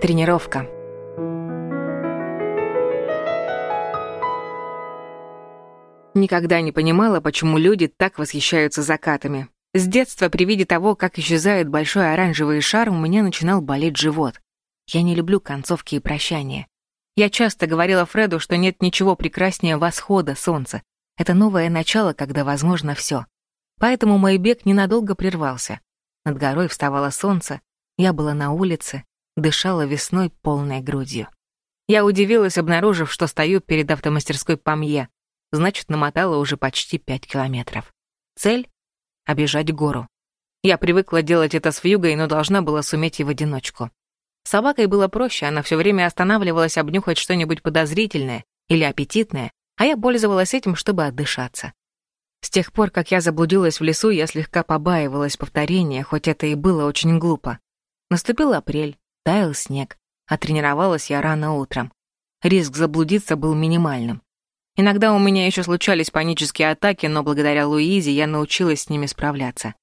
Тренировка. Никогда не понимала, почему люди так восхищаются закатами. С детства при виде того, как исчезает большой оранжевый шар, у меня начинал болеть живот. Я не люблю концовки и прощания. Я часто говорила Фреду, что нет ничего прекраснее восхода солнца. Это новое начало, когда возможно все. Поэтому мой бег ненадолго прервался. Над горой вставало солнце, я была на улице, дышала весной полной грудью. Я удивилась, обнаружив, что стою перед автомастерской Памье. Значит, намотала уже почти пять километров. Цель — обижать гору. Я привыкла делать это с вьюгой, но должна была суметь и в одиночку. С собакой было проще, она все время останавливалась обнюхать что-нибудь подозрительное или аппетитное, а я пользовалась этим, чтобы отдышаться. С тех пор, как я заблудилась в лесу, я слегка побаивалась повторения, хоть это и было очень глупо. Наступил апрель, таял снег, а тренировалась я рано утром. Риск заблудиться был минимальным. Иногда у меня еще случались панические атаки, но благодаря Луизе я научилась с ними справляться.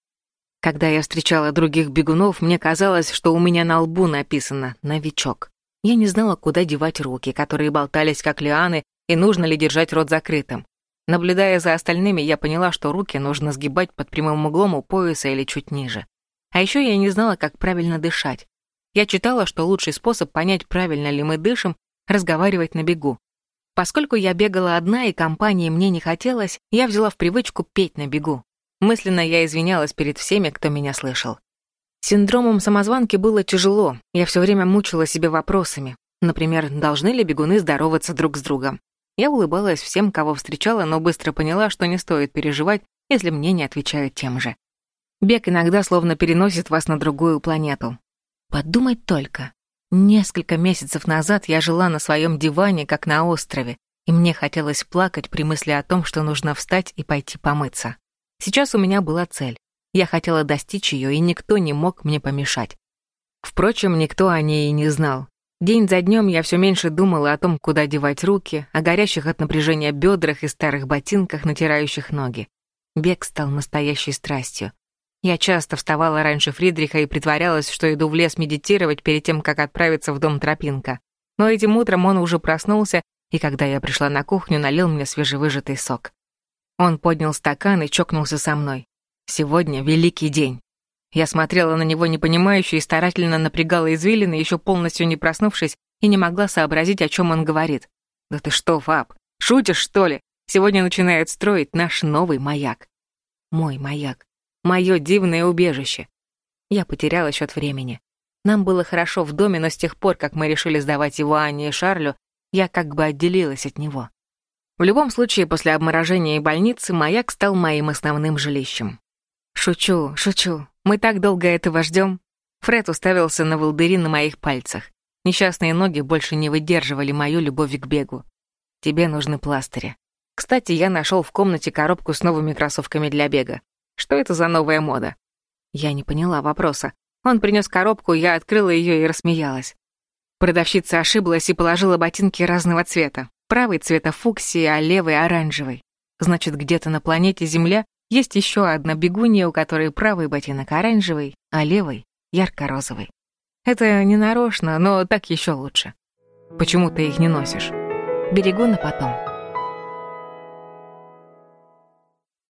Когда я встречала других бегунов, мне казалось, что у меня на лбу написано «новичок». Я не знала, куда девать руки, которые болтались как лианы, и нужно ли держать рот закрытым. Наблюдая за остальными, я поняла, что руки нужно сгибать под прямым углом у пояса или чуть ниже. А еще я не знала, как правильно дышать. Я читала, что лучший способ понять, правильно ли мы дышим, разговаривать на бегу. Поскольку я бегала одна и компании мне не хотелось, я взяла в привычку петь на бегу. Мысленно я извинялась перед всеми, кто меня слышал. Синдромом самозванки было тяжело, я все время мучила себя вопросами. Например, должны ли бегуны здороваться друг с другом? Я улыбалась всем, кого встречала, но быстро поняла, что не стоит переживать, если мне не отвечают тем же. Бег иногда словно переносит вас на другую планету. Подумать только. Несколько месяцев назад я жила на своем диване, как на острове, и мне хотелось плакать при мысли о том, что нужно встать и пойти помыться. Сейчас у меня была цель. Я хотела достичь ее, и никто не мог мне помешать. Впрочем, никто о ней и не знал. День за днем я все меньше думала о том, куда девать руки, о горящих от напряжения бедрах и старых ботинках, натирающих ноги. Бег стал настоящей страстью. Я часто вставала раньше Фридриха и притворялась, что иду в лес медитировать перед тем, как отправиться в дом тропинка. Но этим утром он уже проснулся, и когда я пришла на кухню, налил мне свежевыжатый сок. Он поднял стакан и чокнулся со мной. Сегодня великий день. Я смотрела на него непонимающе и старательно напрягала извилины, еще полностью не проснувшись, и не могла сообразить, о чем он говорит. «Да ты что, Фаб, шутишь, что ли? Сегодня начинают строить наш новый маяк». Мой маяк. Мое дивное убежище. Я потеряла счет времени. Нам было хорошо в доме, но с тех пор, как мы решили сдавать его Анне и Шарлю, я как бы отделилась от него. В любом случае, после обморожения и больницы маяк стал моим основным жилищем. Шучу, шучу. Мы так долго этого ждем. Фред уставился на волдыри на моих пальцах. Несчастные ноги больше не выдерживали мою любовь к бегу. Тебе нужны пластыри. Кстати, я нашел в комнате коробку с новыми кроссовками для бега. Что это за новая мода? Я не поняла вопроса. Он принес коробку, я открыла ее и рассмеялась. Продавщица ошиблась и положила ботинки разного цвета. Правый цвета фуксии, а левый оранжевый. Значит, где-то на планете Земля есть еще одна бегунья, у которой правый ботинок оранжевый, а левый ярко-розовый. Это не нарочно, но так еще лучше. Почему ты их не носишь? Берегу на потом.